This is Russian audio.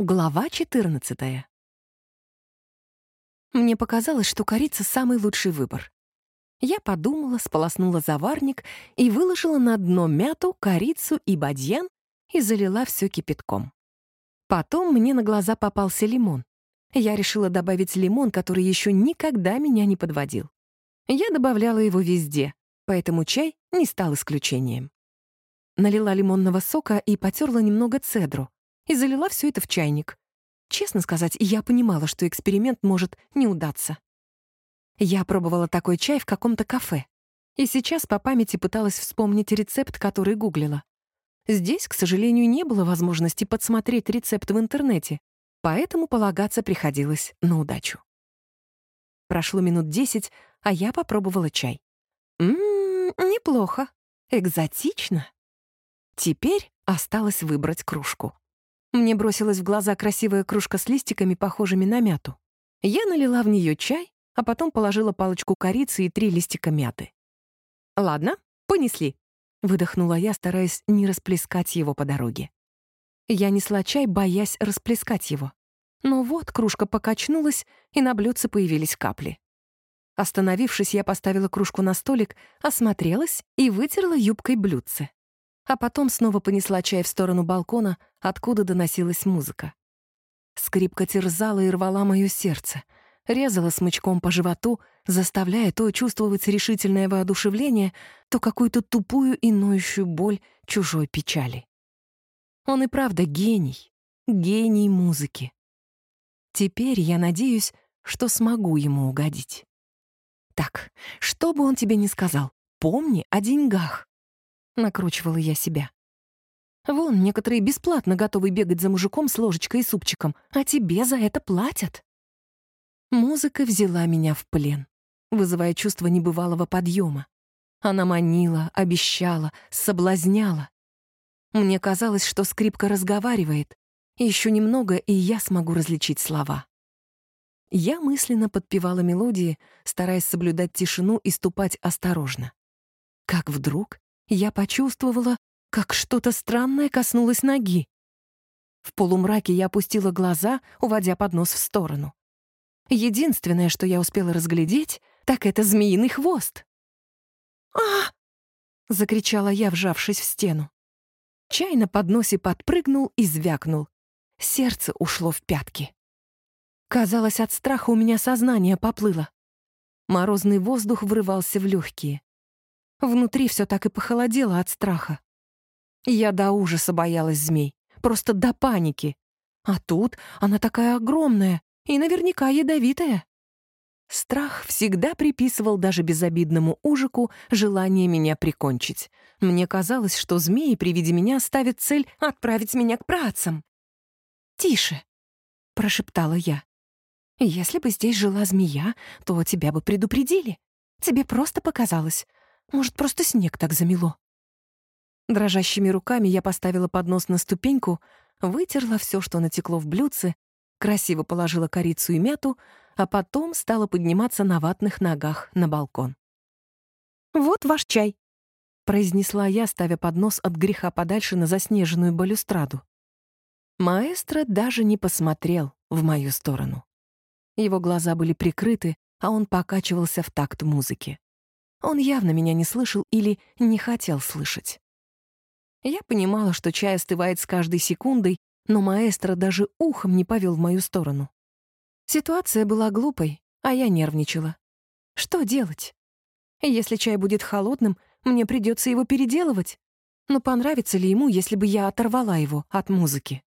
Глава 14. Мне показалось, что корица — самый лучший выбор. Я подумала, сполоснула заварник и выложила на дно мяту, корицу и бадьян и залила все кипятком. Потом мне на глаза попался лимон. Я решила добавить лимон, который еще никогда меня не подводил. Я добавляла его везде, поэтому чай не стал исключением. Налила лимонного сока и потерла немного цедру, и залила все это в чайник. Честно сказать, я понимала, что эксперимент может не удаться. Я пробовала такой чай в каком-то кафе, и сейчас по памяти пыталась вспомнить рецепт, который гуглила. Здесь, к сожалению, не было возможности подсмотреть рецепт в интернете, поэтому полагаться приходилось на удачу. Прошло минут десять, а я попробовала чай. Ммм, неплохо. Экзотично. Теперь осталось выбрать кружку. Мне бросилась в глаза красивая кружка с листиками, похожими на мяту. Я налила в нее чай, а потом положила палочку корицы и три листика мяты. «Ладно, понесли», — выдохнула я, стараясь не расплескать его по дороге. Я несла чай, боясь расплескать его. Но вот кружка покачнулась, и на блюдце появились капли. Остановившись, я поставила кружку на столик, осмотрелась и вытерла юбкой блюдце а потом снова понесла чай в сторону балкона, откуда доносилась музыка. Скрипка терзала и рвала моё сердце, резала смычком по животу, заставляя то чувствовать решительное воодушевление, то какую-то тупую и ноющую боль чужой печали. Он и правда гений, гений музыки. Теперь я надеюсь, что смогу ему угодить. Так, что бы он тебе ни сказал, помни о деньгах. Накручивала я себя. Вон, некоторые бесплатно готовы бегать за мужиком с ложечкой и супчиком, а тебе за это платят. Музыка взяла меня в плен, вызывая чувство небывалого подъема. Она манила, обещала, соблазняла. Мне казалось, что скрипка разговаривает, еще немного, и я смогу различить слова. Я мысленно подпевала мелодии, стараясь соблюдать тишину и ступать осторожно. Как вдруг я почувствовала, как что-то странное коснулось ноги. В полумраке я опустила глаза, уводя поднос в сторону. Единственное, что я успела разглядеть, так это змеиный хвост. а закричала я, вжавшись в стену. Чай на подносе подпрыгнул и звякнул. Сердце ушло в пятки. Казалось, от страха у меня сознание поплыло. Морозный воздух врывался в легкие. Внутри все так и похолодело от страха. Я до ужаса боялась змей, просто до паники. А тут она такая огромная и наверняка ядовитая. Страх всегда приписывал даже безобидному ужику желание меня прикончить. Мне казалось, что змеи при виде меня ставят цель отправить меня к працам. «Тише», — прошептала я. «Если бы здесь жила змея, то тебя бы предупредили. Тебе просто показалось. Может, просто снег так замело?» Дрожащими руками я поставила поднос на ступеньку, вытерла все, что натекло в блюдце, красиво положила корицу и мяту, а потом стала подниматься на ватных ногах на балкон. «Вот ваш чай», — произнесла я, ставя поднос от греха подальше на заснеженную балюстраду. Маэстро даже не посмотрел в мою сторону. Его глаза были прикрыты, а он покачивался в такт музыки. Он явно меня не слышал или не хотел слышать. Я понимала, что чай остывает с каждой секундой, но маэстро даже ухом не повел в мою сторону. Ситуация была глупой, а я нервничала. Что делать? Если чай будет холодным, мне придется его переделывать. Но понравится ли ему, если бы я оторвала его от музыки?